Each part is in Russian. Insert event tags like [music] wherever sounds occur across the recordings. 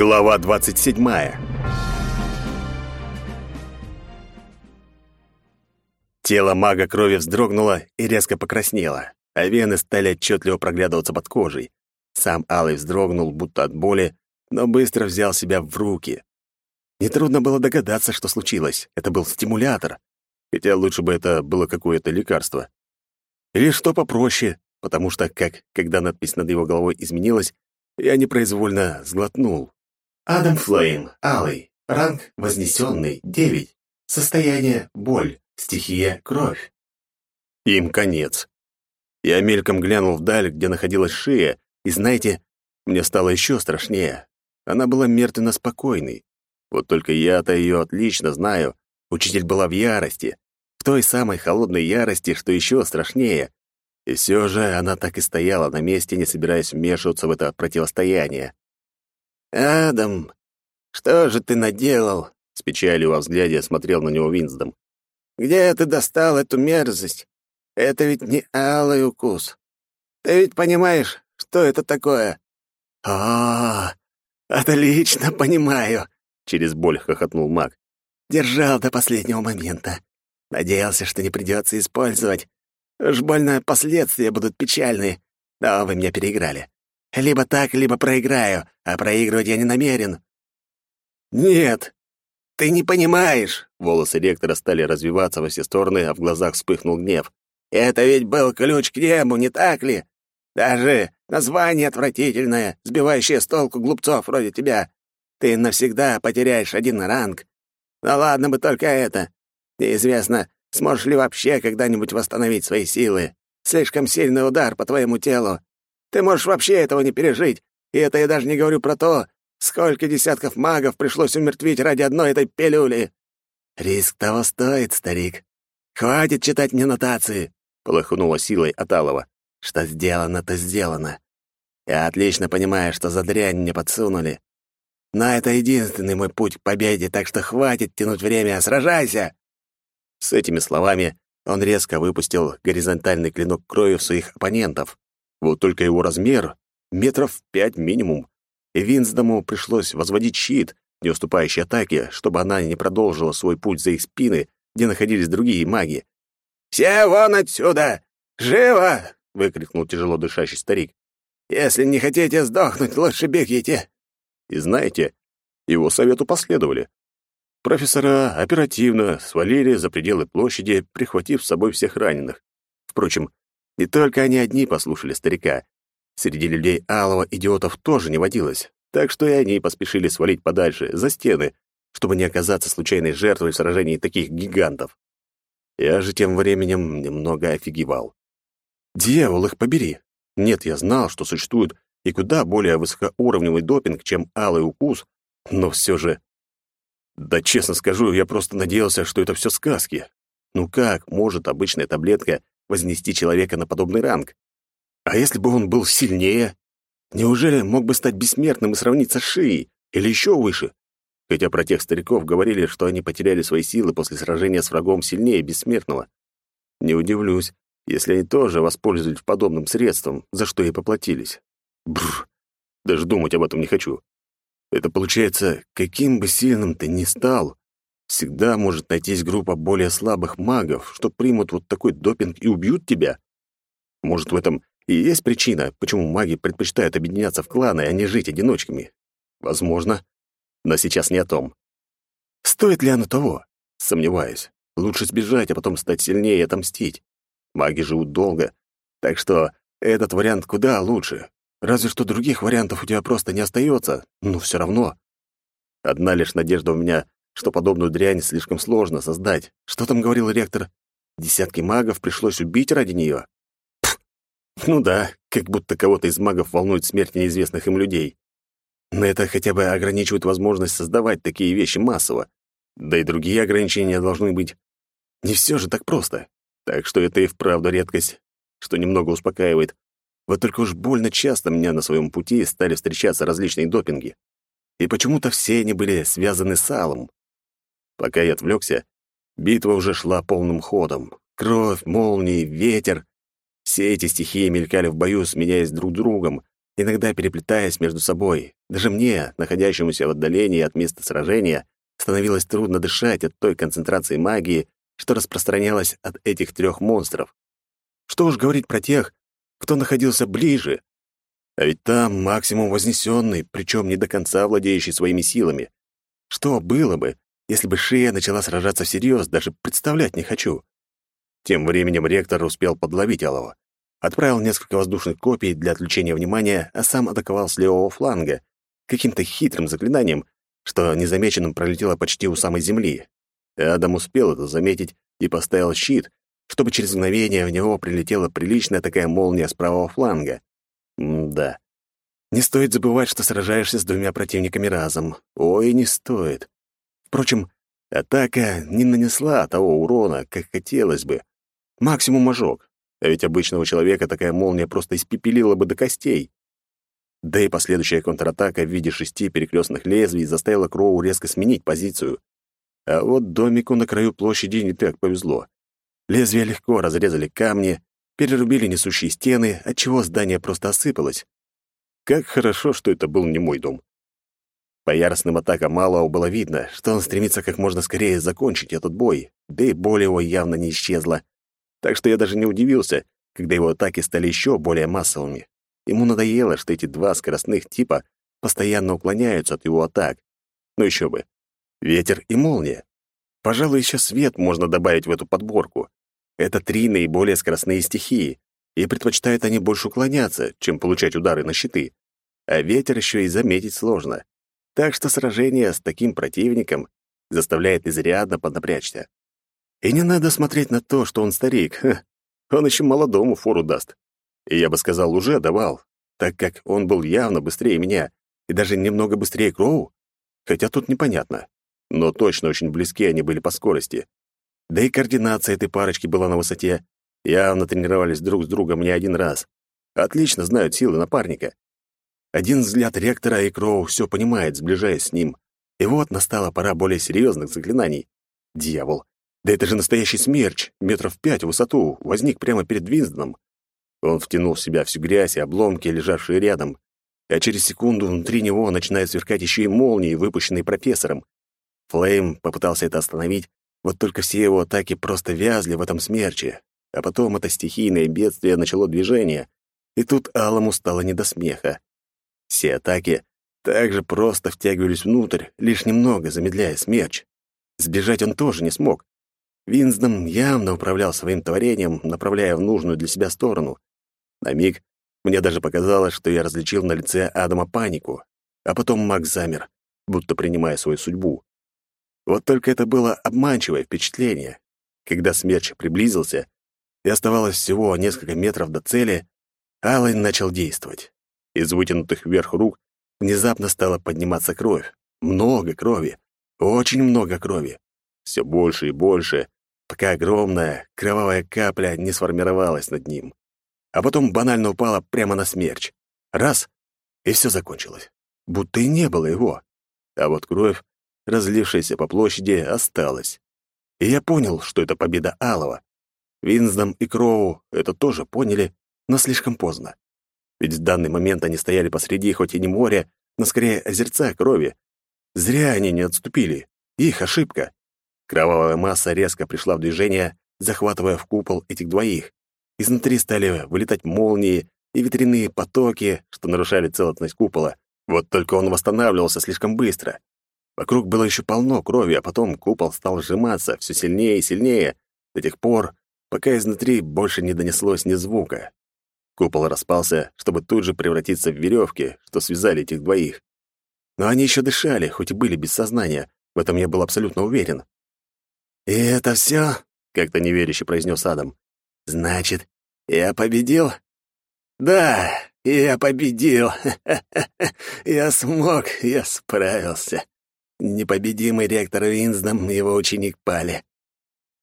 Глава 27. Тело мага крови вздрогнуло и резко покраснело, а вены стали отчетливо проглядываться под кожей. Сам Алый вздрогнул, будто от боли, но быстро взял себя в руки. Нетрудно было догадаться, что случилось. Это был стимулятор. Хотя лучше бы это было какое-то лекарство. Или что попроще, потому что, как когда надпись над его головой изменилась, я непроизвольно сглотнул. Адам Флейм, Алый, ранг Вознесенный, 9. Состояние – боль, стихия – кровь. Им конец. Я мельком глянул вдаль, где находилась шея, и, знаете, мне стало еще страшнее. Она была мертвенно спокойной. Вот только я-то ее отлично знаю. Учитель была в ярости. В той самой холодной ярости, что еще страшнее. И все же она так и стояла на месте, не собираясь вмешиваться в это противостояние. «Адам, что же ты наделал?» — с печалью во взгляде смотрел на него Винсдом. «Где ты достал эту мерзость? Это ведь не алый укус. Ты ведь понимаешь, что это такое?» «А, отлично понимаю», — через боль хохотнул маг. «Держал до последнего момента. Надеялся, что не придется использовать. Уж больно последствия будут печальные. Но вы меня переиграли. Либо так, либо проиграю, а проигрывать я не намерен». «Нет, ты не понимаешь!» Волосы ректора стали развиваться во все стороны, а в глазах вспыхнул гнев. «Это ведь был ключ к небу, не так ли? Даже название отвратительное, сбивающее с толку глупцов вроде тебя. Ты навсегда потеряешь один ранг. Ну ладно бы только это. Неизвестно, сможешь ли вообще когда-нибудь восстановить свои силы. Слишком сильный удар по твоему телу. Ты можешь вообще этого не пережить. И это я даже не говорю про то, сколько десятков магов пришлось умертвить ради одной этой пилюли. Риск того стоит, старик. Хватит читать мне нотации, полыхнула силой Аталова. Что сделано, то сделано. Я отлично понимаю, что за дрянь мне подсунули. Но это единственный мой путь к победе, так что хватит тянуть время, сражайся!» С этими словами он резко выпустил горизонтальный клинок крови в своих оппонентов. Вот только его размер — метров пять минимум. И Винсдому пришлось возводить щит, не уступающий атаке, чтобы она не продолжила свой путь за их спины, где находились другие маги. «Все вон отсюда! Живо!» — выкрикнул тяжело дышащий старик. «Если не хотите сдохнуть, лучше бегите!» И знаете, его совету последовали. Профессора оперативно свалили за пределы площади, прихватив с собой всех раненых. Впрочем, не только они одни послушали старика. Среди людей алого идиотов тоже не водилось, так что и они поспешили свалить подальше, за стены, чтобы не оказаться случайной жертвой в сражении таких гигантов. Я же тем временем немного офигевал. Дьявол их побери! Нет, я знал, что существует и куда более высокоуровневый допинг, чем алый укус, но все же... Да честно скажу, я просто надеялся, что это все сказки. Ну как может обычная таблетка вознести человека на подобный ранг. А если бы он был сильнее? Неужели мог бы стать бессмертным и сравниться с Шией? Или еще выше? Хотя про тех стариков говорили, что они потеряли свои силы после сражения с врагом сильнее бессмертного. Не удивлюсь, если они тоже воспользовались подобным средством, за что и поплатились. Бррр, даже думать об этом не хочу. Это получается, каким бы сильным ты ни стал, Всегда может найтись группа более слабых магов, что примут вот такой допинг и убьют тебя. Может, в этом и есть причина, почему маги предпочитают объединяться в кланы, а не жить одиночками. Возможно, но сейчас не о том. Стоит ли оно того? Сомневаюсь. Лучше сбежать, а потом стать сильнее и отомстить. Маги живут долго, так что этот вариант куда лучше. Разве что других вариантов у тебя просто не остается, но все равно. Одна лишь надежда у меня что подобную дрянь слишком сложно создать. Что там говорил ректор? Десятки магов пришлось убить ради нее. Ну да, как будто кого-то из магов волнует смерть неизвестных им людей. Но это хотя бы ограничивает возможность создавать такие вещи массово. Да и другие ограничения должны быть. Не все же так просто. Так что это и вправду редкость, что немного успокаивает. Вот только уж больно часто меня на своем пути стали встречаться различные допинги. И почему-то все они были связаны с алым. Пока я отвлекся, битва уже шла полным ходом. Кровь, молнии, ветер. Все эти стихии мелькали в бою, сменяясь друг другом, иногда переплетаясь между собой. Даже мне, находящемуся в отдалении от места сражения, становилось трудно дышать от той концентрации магии, что распространялась от этих трех монстров. Что уж говорить про тех, кто находился ближе. А ведь там максимум вознесенный, причем не до конца владеющий своими силами. Что было бы, если бы Шия начала сражаться всерьез, даже представлять не хочу. Тем временем ректор успел подловить Алова. Отправил несколько воздушных копий для отвлечения внимания, а сам атаковал с левого фланга, каким-то хитрым заклинанием, что незамеченным пролетело почти у самой земли. Адам успел это заметить и поставил щит, чтобы через мгновение в него прилетела приличная такая молния с правого фланга. М да. Не стоит забывать, что сражаешься с двумя противниками разом. Ой, не стоит. Впрочем, атака не нанесла того урона, как хотелось бы. Максимум ожог. А ведь обычного человека такая молния просто испепелила бы до костей. Да и последующая контратака в виде шести перекрестных лезвий заставила Кроу резко сменить позицию. А вот домику на краю площади не так повезло. Лезвия легко разрезали камни, перерубили несущие стены, отчего здание просто осыпалось. Как хорошо, что это был не мой дом. По яростным атакам Малого было видно, что он стремится как можно скорее закончить этот бой, да и боль его явно не исчезла. Так что я даже не удивился, когда его атаки стали еще более массовыми. Ему надоело, что эти два скоростных типа постоянно уклоняются от его атак. Ну еще бы. Ветер и молния. Пожалуй, еще свет можно добавить в эту подборку. Это три наиболее скоростные стихии, и предпочитают они больше уклоняться, чем получать удары на щиты. А ветер еще и заметить сложно. Так что сражение с таким противником заставляет изрядно поднапрячься. И не надо смотреть на то, что он старик. Он еще молодому фору даст. И я бы сказал, уже давал, так как он был явно быстрее меня и даже немного быстрее Кроу. Хотя тут непонятно. Но точно очень близки они были по скорости. Да и координация этой парочки была на высоте. Явно тренировались друг с другом не один раз. Отлично знают силы напарника. Один взгляд ректора и Кроу все понимает, сближаясь с ним. И вот настала пора более серьезных заклинаний. Дьявол, да это же настоящий смерч, метров пять в высоту, возник прямо перед Винсденом. Он втянул в себя всю грязь и обломки, лежавшие рядом, а через секунду внутри него начинают сверкать еще и молнии, выпущенные профессором. Флейм попытался это остановить, вот только все его атаки просто вязли в этом смерче. А потом это стихийное бедствие начало движение, и тут Алому стало не до смеха. Все атаки также просто втягивались внутрь, лишь немного замедляя смерч. Сбежать он тоже не смог. Винсдом явно управлял своим творением, направляя в нужную для себя сторону. На миг мне даже показалось, что я различил на лице Адама панику, а потом Макс замер, будто принимая свою судьбу. Вот только это было обманчивое впечатление. Когда смерч приблизился, и оставалось всего несколько метров до цели, Аллен начал действовать. Из вытянутых вверх рук внезапно стала подниматься кровь. Много крови. Очень много крови. Все больше и больше, пока огромная кровавая капля не сформировалась над ним. А потом банально упала прямо на смерч. Раз — и все закончилось. Будто и не было его. А вот кровь, разлившаяся по площади, осталась. И я понял, что это победа Алова. Винсдом и Кроу это тоже поняли, но слишком поздно. Ведь в данный момент они стояли посреди хоть и не моря, но скорее озерца крови. Зря они не отступили. Их ошибка. Кровавая масса резко пришла в движение, захватывая в купол этих двоих. Изнутри стали вылетать молнии и ветряные потоки, что нарушали целостность купола. Вот только он восстанавливался слишком быстро. Вокруг было еще полно крови, а потом купол стал сжиматься все сильнее и сильнее, до тех пор, пока изнутри больше не донеслось ни звука. Купол распался, чтобы тут же превратиться в веревки, что связали этих двоих. Но они еще дышали, хоть и были без сознания, в этом я был абсолютно уверен. «И это все?» — как-то неверяще произнес Адам. «Значит, я победил?» «Да, я победил. [laughs] я смог, я справился. Непобедимый ректор Винсдом и его ученик пали».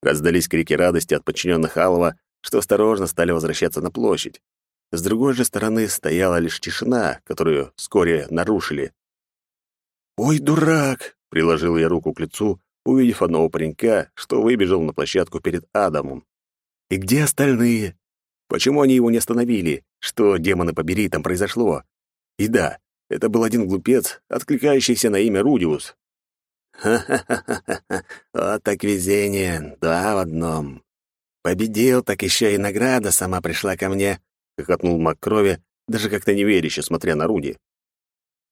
Раздались крики радости от подчиненных Алова, что осторожно стали возвращаться на площадь. С другой же стороны стояла лишь тишина, которую вскоре нарушили. «Ой, дурак!» — приложил я руку к лицу, увидев одного паренька, что выбежал на площадку перед Адамом. «И где остальные? Почему они его не остановили? Что, демоны побери, там произошло? И да, это был один глупец, откликающийся на имя Рудиус. «Ха-ха-ха! Вот так везение, два в одном. Победил, так еще и награда сама пришла ко мне», — хохотнул маг крови, даже как-то неверяще, смотря на Руди.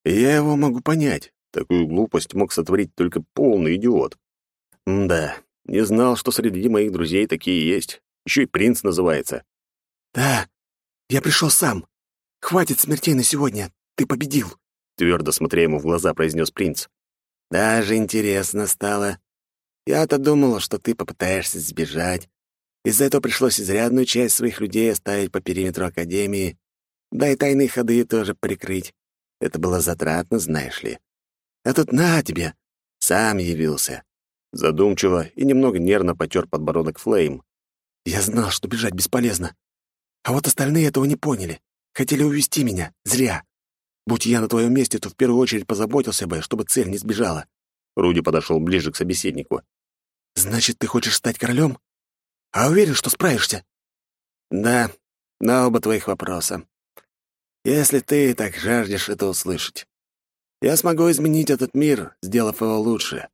«Я его могу понять. Такую глупость мог сотворить только полный идиот. М да, не знал, что среди моих друзей такие есть. Еще и принц называется. «Да, я пришел сам. Хватит смертей на сегодня. Ты победил», — твердо смотря ему в глаза, произнес принц. «Даже интересно стало. Я-то думала, что ты попытаешься сбежать. Из-за этого пришлось изрядную часть своих людей оставить по периметру Академии, да и тайные ходы тоже прикрыть. Это было затратно, знаешь ли. А тут на тебе, сам явился. Задумчиво и немного нервно потер подбородок Флейм. Я знал, что бежать бесполезно. А вот остальные этого не поняли. Хотели увести меня. Зря. Будь я на твоем месте, то в первую очередь позаботился бы, чтобы цель не сбежала. Руди подошел ближе к собеседнику. Значит, ты хочешь стать королем? А уверен, что справишься? Да, на оба твоих вопроса. Если ты так жаждешь это услышать. Я смогу изменить этот мир, сделав его лучше.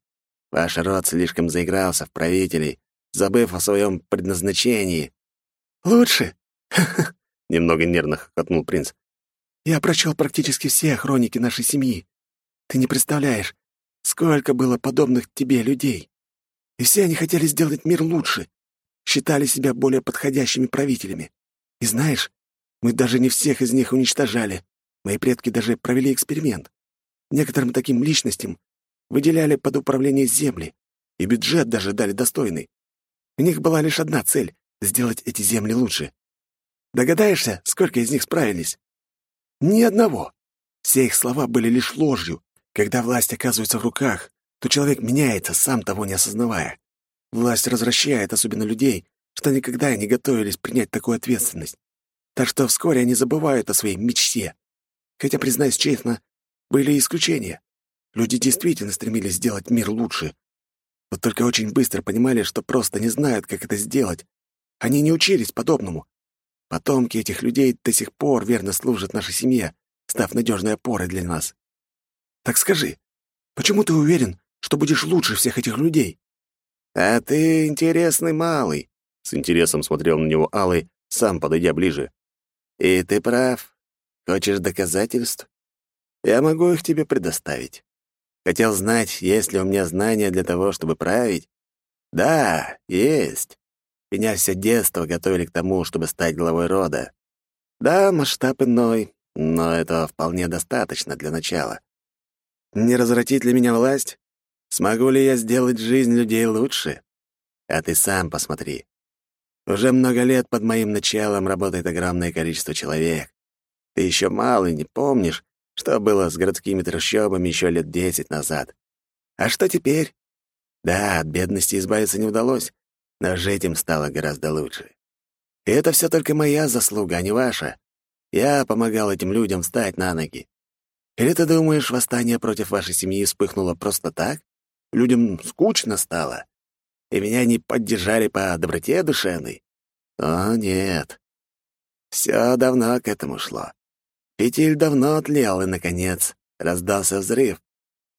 Ваш род слишком заигрался в правителей, забыв о своем предназначении. Лучше? [laughs] Немного нервно хохотнул принц. Я прочел практически все хроники нашей семьи. Ты не представляешь, сколько было подобных тебе людей. И все они хотели сделать мир лучше, считали себя более подходящими правителями. И знаешь, мы даже не всех из них уничтожали. Мои предки даже провели эксперимент. Некоторым таким личностям выделяли под управление земли, и бюджет даже дали достойный. У них была лишь одна цель — сделать эти земли лучше. Догадаешься, сколько из них справились? Ни одного. Все их слова были лишь ложью. Когда власть оказывается в руках, то человек меняется, сам того не осознавая. Власть развращает особенно людей, что никогда не готовились принять такую ответственность. Так что вскоре они забывают о своей мечте. Хотя, признаюсь честно, были исключения. Люди действительно стремились сделать мир лучше. Вот только очень быстро понимали, что просто не знают, как это сделать. Они не учились подобному. Потомки этих людей до сих пор верно служат нашей семье, став надежной опорой для нас. Так скажи, почему ты уверен, что будешь лучше всех этих людей? А ты интересный малый, с интересом смотрел на него Алый, сам подойдя ближе. И ты прав. Хочешь доказательств? Я могу их тебе предоставить. Хотел знать, есть ли у меня знания для того, чтобы править? Да, есть. Меня все детство готовили к тому, чтобы стать главой рода. Да, масштаб иной, но этого вполне достаточно для начала. Не развратит ли меня власть? Смогу ли я сделать жизнь людей лучше? А ты сам посмотри. Уже много лет под моим началом работает огромное количество человек. Ты еще малый, не помнишь, что было с городскими трущобами еще лет десять назад. А что теперь? Да, от бедности избавиться не удалось, но жить им стало гораздо лучше. И это все только моя заслуга, а не ваша. Я помогал этим людям встать на ноги. Или ты думаешь, восстание против вашей семьи вспыхнуло просто так? Людям скучно стало, и меня не поддержали по доброте душевной? О, нет. Все давно к этому шло. Фитиль давно отлел, и, наконец, раздался взрыв.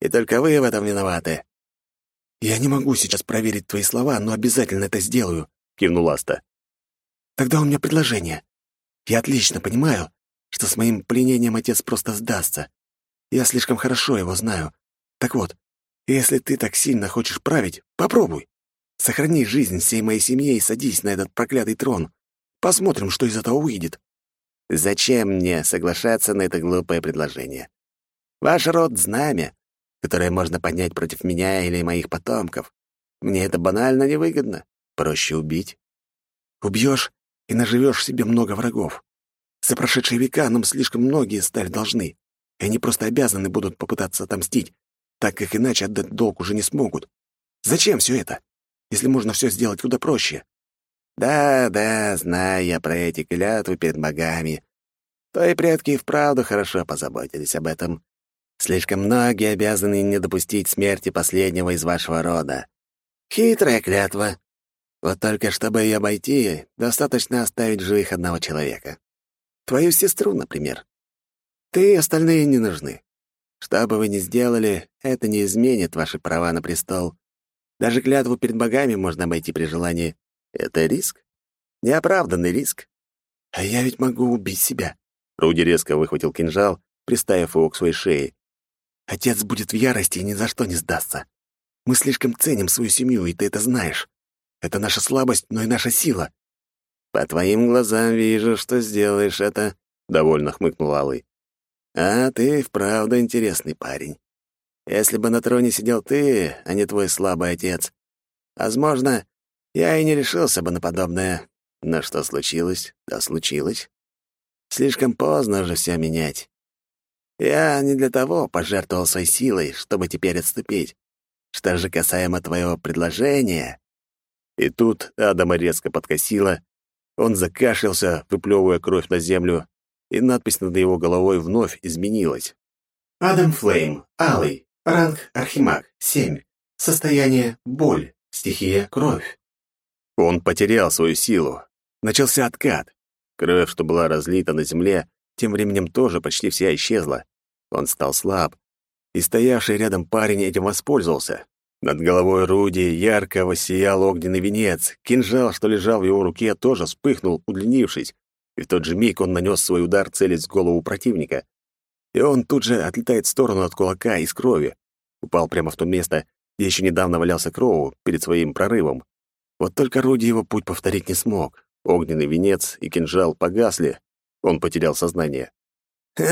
И только вы в этом виноваты». «Я не могу сейчас проверить твои слова, но обязательно это сделаю», — кивнул Аста. «Тогда у меня предложение. Я отлично понимаю, что с моим пленением отец просто сдастся. Я слишком хорошо его знаю. Так вот, если ты так сильно хочешь править, попробуй. Сохрани жизнь всей моей семье и садись на этот проклятый трон. Посмотрим, что из этого выйдет. Зачем мне соглашаться на это глупое предложение? Ваш род — знамя, которое можно поднять против меня или моих потомков. Мне это банально невыгодно. Проще убить. Убьешь и наживешь себе много врагов. За прошедшие века нам слишком многие стали должны, и они просто обязаны будут попытаться отомстить, так как иначе отдать долг уже не смогут. Зачем все это, если можно все сделать куда проще? Да, да, знаю я про эти клятвы перед богами. Твои предки и вправду хорошо позаботились об этом. Слишком многие обязаны не допустить смерти последнего из вашего рода. Хитрая клятва. Вот только чтобы ее обойти, достаточно оставить живых одного человека. Твою сестру, например. Ты и остальные не нужны. Что бы вы ни сделали, это не изменит ваши права на престол. Даже клятву перед богами можно обойти при желании. Это риск. Неоправданный риск. А я ведь могу убить себя. Руди резко выхватил кинжал, приставив его к своей шее. Отец будет в ярости и ни за что не сдастся. Мы слишком ценим свою семью, и ты это знаешь. Это наша слабость, но и наша сила. По твоим глазам вижу, что сделаешь это, довольно хмыкнул Алый. А ты вправду интересный парень. Если бы на троне сидел ты, а не твой слабый отец, возможно, я и не решился бы на подобное. Но что случилось, то случилось. Слишком поздно уже все менять. Я не для того пожертвовал своей силой, чтобы теперь отступить. Что же касаемо твоего предложения...» И тут Адама резко подкосила, он закашлялся, выплевывая кровь на землю, и надпись над его головой вновь изменилась. «Адам Флейм, Алый, ранг Архимаг, 7, состояние боль, стихия кровь». Он потерял свою силу. Начался откат. Кровь, что была разлита на земле, тем временем тоже почти вся исчезла. Он стал слаб, и стоявший рядом парень этим воспользовался. Над головой Руди ярко воссиял огненный венец. Кинжал, что лежал в его руке, тоже вспыхнул, удлинившись, и в тот же миг он нанес свой удар, целясь в голову противника. И он тут же отлетает в сторону от кулака из крови. Упал прямо в то место, где еще недавно валялся Кроу перед своим прорывом. Вот только Руди его путь повторить не смог. Огненный венец и кинжал погасли. Он потерял сознание. [laughs]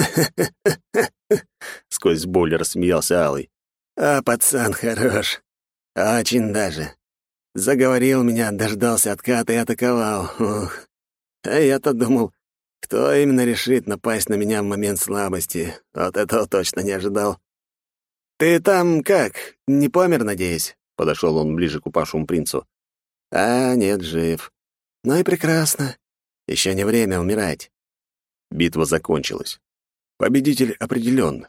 Сквозь боль рассмеялся Алый. «А пацан хорош. Очень даже. Заговорил меня, дождался отката и атаковал. Ух. А я-то думал, кто именно решит напасть на меня в момент слабости. Вот этого точно не ожидал. «Ты там как? Не помер, надеюсь?» Подошел он ближе к упавшему принцу. «А, нет, жив. Ну и прекрасно. Еще не время умирать». Битва закончилась. Победитель определен.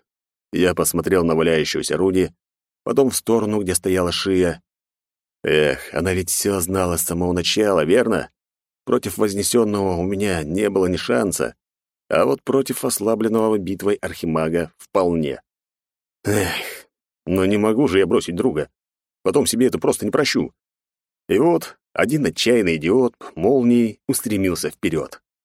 Я посмотрел на валяющегося Руди, потом в сторону, где стояла Шия. Эх, она ведь все знала с самого начала, верно? Против вознесенного у меня не было ни шанса, а вот против ослабленного битвой Архимага вполне. Эх, но не могу же я бросить друга. Потом себе это просто не прощу. И вот один отчаянный идиот молнией устремился вперед.